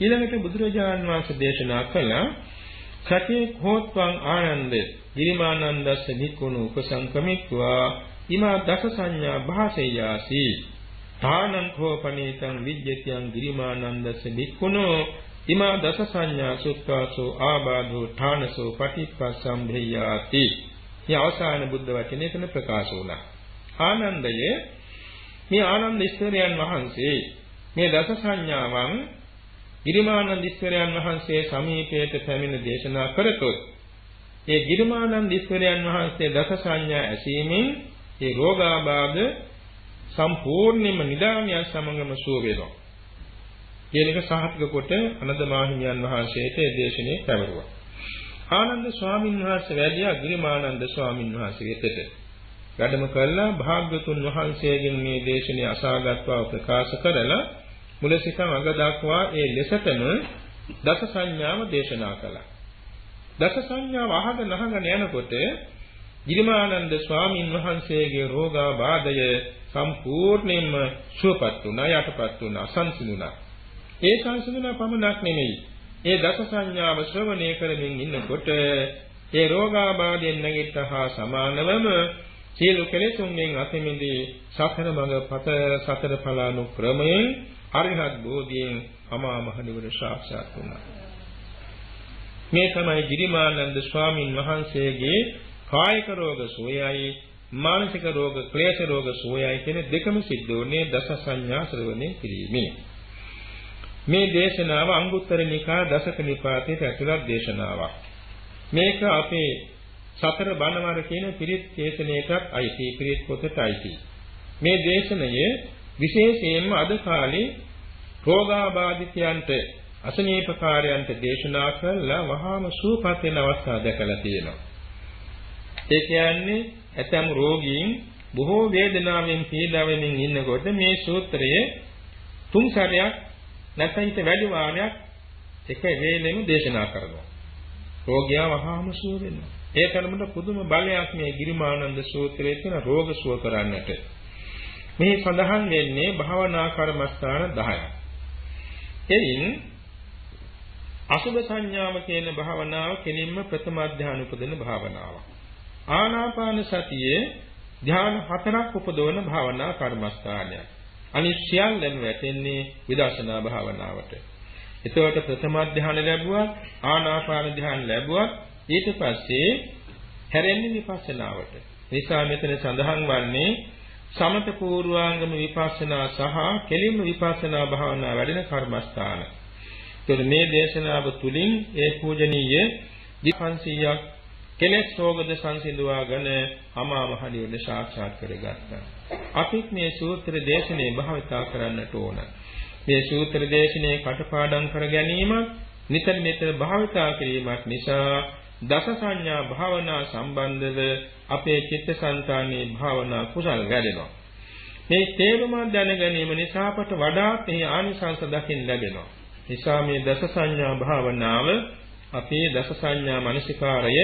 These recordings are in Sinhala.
ඊළඟට බුදුරජාණන් වහන්සේ දේශනා කළ සතේ හෝත්වං ආනන්ද ගිරිමානන්දස්ස නිකුණු උපසංකමිත්වා ඉමා දස සංඥා භාසෙයාසි තානං කෝපනීතං විජ්ජතියං ගිරිමානන්දස්ස නිකුණෝ ඉමා දස සංඥා සුත්වාසෝ ආබාධෝ ඨානසෝ පටිප්පසම්භේයාති. මේ අවසාන බුද්ධ වචනේ එතන ප්‍රකාශ වුණා. ආනන්දයේ මේ ආනන්ද ඉස්තරයන් වහන්සේ මේ දස සංඥාවන් ගිරිමානන්ද ඉස්තරයන් වහන්සේ සමීපයට පැමිණ දේශනා කරතොත් ඒ ගිරිමානන්ද ඉස්තරයන් වහන්සේ දස සංඥා ඇසීමෙන් ඒ රෝගාබාධ සම්පූර්ණයෙන්ම නිදානිය සමගම සුව වෙනවා. කියන එක සාහිත්‍ය කොට අනන්ත මාහිමියන් වහන්සේට දේශනේ පැවරුවා. ආනන්ද ස්වාමීන් වහන්සේ වැඩියා ගිරිමානන්ද ස්වාමීන් වහන්සේ වෙතට. වැඩම කළා භාග්‍යතුන් වහන්සේගෙන් මේ දේශනේ අසාගත්වා ප්‍රකාශ කරලා මුල සිට අග දක්වා ඒ ලෙසටම දස සංඥාව දේශනා කළා. දස සංඥාව අහගෙන අහගෙන යනකොට ගිරිමානන්ද ස්වාමින් වහන්සේගේ රෝගාබාධය සම්පූර්ණයෙන්ම සුවපත් වුණා යටපත් වුණා සංසිඳුණා. ඒ සංසිඳුණා පමණක් නෙමෙයි. ඒ දස සංඥාව ශ්‍රවණය කරමින් ඉන්නකොට ඒ රෝගාබාධයෙන් නැගිට්ටහා සමානවම සියලු කෙලෙසුන්ගෙන් අතමිදී සතර මඟ පත සතර ඵලානු ක්‍රමයෙන් අරිහත් බෝධියෙන් අමා මහ නිවන සාක්ෂාත් වුණා. මේ තමයි ගිරිමානන්ද ස්වාමින් වහන්සේගේ කායික රෝග සෝයයි මානසික රෝග ක්ලේශ රෝග සෝයයි කියන දෙකම සිද්ධ වුණේ දස සංඥා ශ්‍රවණය කිරීමෙන්. මේ දේශනාව අංගුත්තර නිකා දසක නිපාතයේ ඇතුළත් දේශනාවක්. මේක අපේ සතර බණවර කියන පිරිත් දේශනාවකට අයිති පිරිත් පොතට අයිති. මේ දේශනය විශේෂයෙන්ම අද කාලේ රෝගාබාධිතයන්ට අසනීපකාරයන්ට දේශනා කළා වහාම සුවපත් වෙන අවස්ථා දැකලා තියෙනවා. ඒ කියන්නේ ඇතම් රෝගීන් බොහෝ වේදනාවෙන් පීඩා වෙමින් ඉන්නකොට මේ සූත්‍රය තුන් සැරයක් නැත්නම් වැඩි වාරයක් එක වේලෙම දේශනා කරනවා. රෝගියා වහාම සුව වෙනවා. ඒ තරමට පුදුම බලයක් මේ ගිරිමානන්ද සූත්‍රයේ තියෙන රෝග සුව කරන්නට. මේ සඳහන් වෙන්නේ භාවනා කර්මස්ථාන 10ක්. එයින් අසුභ සංඥාව කියන භාවනාව කෙලින්ම ප්‍රථම අධ්‍යාන උපදින භාවනාවක්. ආනාපාන සතියේ ධ්‍යාන හතරක් උපදවන භාවනා කර්මස්ථානයක්. අනිත් සියල්ලම වැටෙන්නේ විදර්ශනා භාවනාවට. එතකොට ප්‍රථම ධ්‍යාන ලැබුවත් ආනාපාන ධ්‍යාන ලැබුවත් ඊට පස්සේ හැරෙන්නේ විපස්සනාවට. නිසා මෙතන සඳහන් වන්නේ සමත පූර්වාංගම විපස්සනා සහ කෙලින්ම විපස්සනා භාවනා වැඩෙන කර්මස්ථාන. ඒතර මේ දේශනාව තුලින් ඒ පූජනීය 500ක් කෙලෙස් රෝගද සංසිඳුවාගෙන අමා මහ නිවන සාක්ෂාත් කරගත්තා. අපිත් මේ සූත්‍ර දේශනේ භාවිතා කරන්නට ඕන. මේ සූත්‍ර දේශනේ කටපාඩම් කර ගැනීමත් නිතර නිතර භාවිතා කිරීමත් නිසා දස සංඥා භාවනා සම්බන්ධව අපේ චිත්තසංතානයේ භාවනා කුසල් වැඩෙනවා. මේ තේරුම දැන ගැනීම නිසා අපට වඩාත් එහි ආනිසංස දකින්න ලැබෙනවා. නිසා මේ දස සංඥා භාවනාව අපේ දස සංඥා මනසිකාරය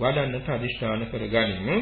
වඩන්නට අදිෂ්ඨාන කරගනිමු.